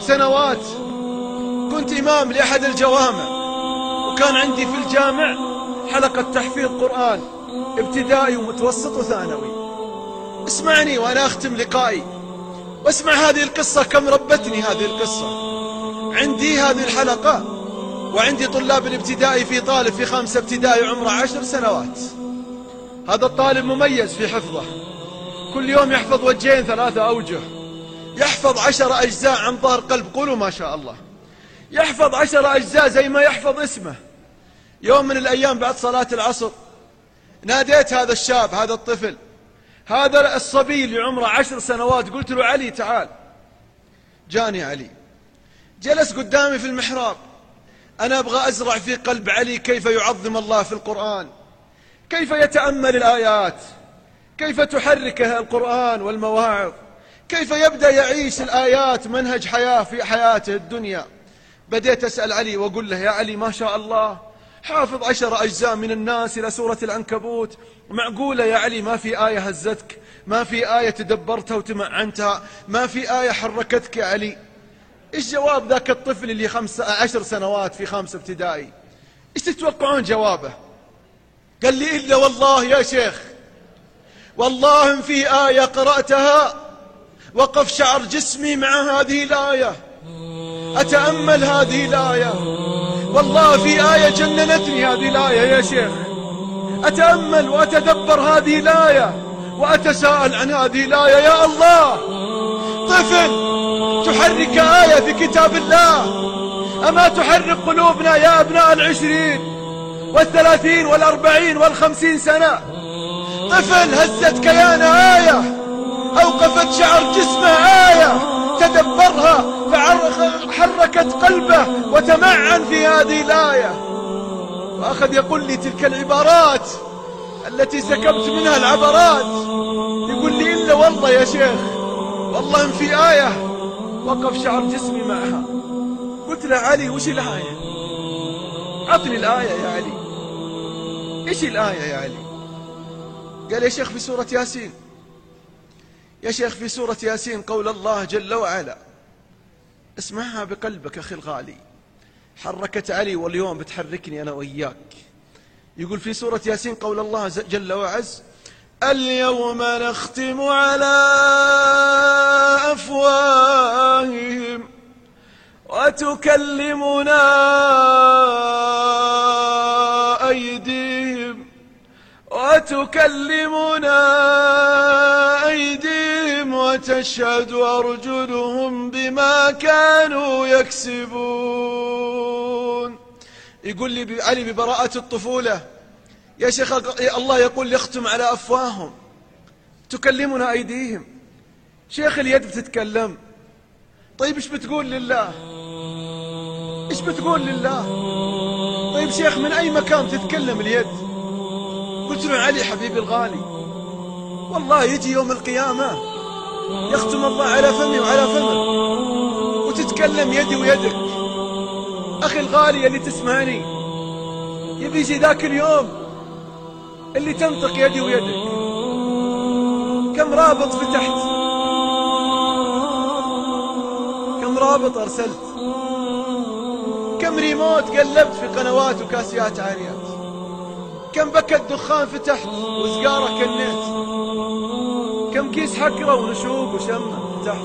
سنوات كنت إمام لأحد الجوامع وكان عندي في الجامع حلقة تحفيظ قرآن ابتدائي ومتوسط وثانوي. اسمعني وأنا أختم لقائي. واسمع هذه القصة كم ربتني هذه القصة. عندي هذه الحلقة وعندي طلاب الابتدائي في طالب في خمسة ابتدائي عمره عشر سنوات. هذا الطالب مميز في حفظه. كل يوم يحفظ وجهين ثلاثة أوجه. يحفظ عشر أجزاء عن ظهر قلب. قولوا ما شاء الله. يحفظ عشر أجزاء زي ما يحفظ اسمه. يوم من الأيام بعد صلاة العصر ناديت هذا الشاب هذا الطفل. هذا الصبي اللي عمره عشر سنوات. قلت له علي تعال. جاني علي. جلس قدامي في المحراب. أنا أبغى أزرع في قلب علي كيف يعظم الله في القرآن. كيف يتأمل الآيات. كيف تحركه القرآن والمواعظ. كيف يبدأ يعيش الآيات منهج حياة في حياته الدنيا؟ بديت أسأل علي وأقول له يا علي ما شاء الله حافظ عشر أجزاء من الناس إلى سورة العنكبوت. معقولة يا علي ما في آية هزتك ما في آية تدبرتها وتمعنتها ما في آية حركتك يا علي؟ إيش جواب ذاك الطفل اللي خمس عشر سنوات في خامسة ابتدائي؟ إيش تتوقعون جوابه؟ قال لي إلا والله يا شيخ والله في آية قرأتها وقف شعر جسمي مع هذه الآية. أتأمل هذه الآية. والله في آية جننتني هذه الآية يا شيخ. أتأمل وأتدبر هذه الآية وأتساءل عن هذه الآية. يا الله! طفل تحرك آية في كتاب الله. أما تحرك قلوبنا يا أبناء العشرين والثلاثين والأربعين والخمسين سنة؟ طفل هزت كيان آية أوقفت شعر جسمه آية تدبرها فحركت قلبه وتمعن في هذه الآية. وأخذ يقول لي تلك العبارات التي سكبت منها العبرات. يقول لي إلا والله يا شيخ والله إن في آية وقف شعر جسمي معها. قلت له علي وش الآية؟ عطني الآية يا علي. إيش الآية يا علي؟ قال يا شيخ في سورة ياسين. يا شيخ في سورة ياسين قول الله جل وعلا. اسمعها بقلبك أخي الغالي. حركت علي واليوم بتحركني أنا وإياك. يقول في سورة ياسين قول الله جل وعز اليوم نختم على أفواههم وتكلمنا أيديهم وتكلمنا وتشهد أرجلهم بما كانوا يكسبون. يقول لي علي ببراءة الطفولة. يا شيخ الله يقول يختم على أفواههم. تكلمنا أيديهم. شيخ اليد بتتكلم. طيب إيش بتقول لله؟ إيش بتقول لله؟ طيب شيخ من أي مكان تتكلم اليد؟ قلت له علي حبيبي الغالي. والله يجي يوم القيامة يختم الله على فمي وعلى فمك. وتتكلم يدي ويدك. أخي الغالي اللي تسمعني. يبي يجي ذاك اليوم. اللي تنطق يدي ويدك. كم رابط فتحت. كم رابط أرسلت. كم ريموت قلبت في قنوات وكاسيات عاريات كم بكت دخان فتحت وسجارة كنيت. كيس حكرة ونشوق وشمة فتحت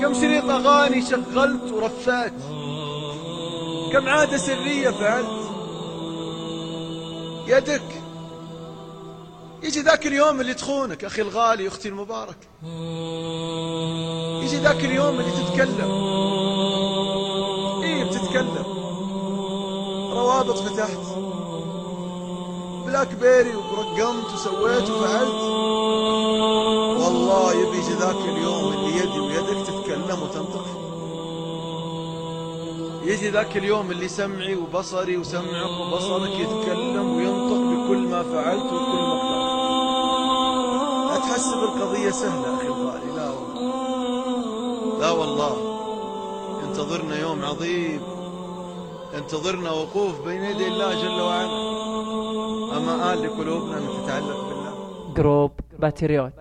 كم شريط أغاني شغلت ورفات كم عادة سرية فعلت. يدك. يجي ذاك اليوم اللي تخونك أخي الغالي أختي المبارك يجي ذاك اليوم اللي تتكلم. إيه بتتكلم. روابط فتحت. بلاك بيري ورقمت وسويت وفعلت. والله يبي يجي ذاك اليوم اللي يدي ويدك تتكلم وتنطق. يجي ذاك اليوم اللي سمعي وبصري وسمعك وبصرك يتكلم وينطق بكل ما فعلت وكل ما قدرت. تحسب القضية سهلة أخي الغالي لا والله. لا والله. انتظرنا يوم عظيم. انتظرنا وقوف بين يدي الله جل وعلا. أما آل لقلوبنا أن تتعلق بالله. جروب باتريوت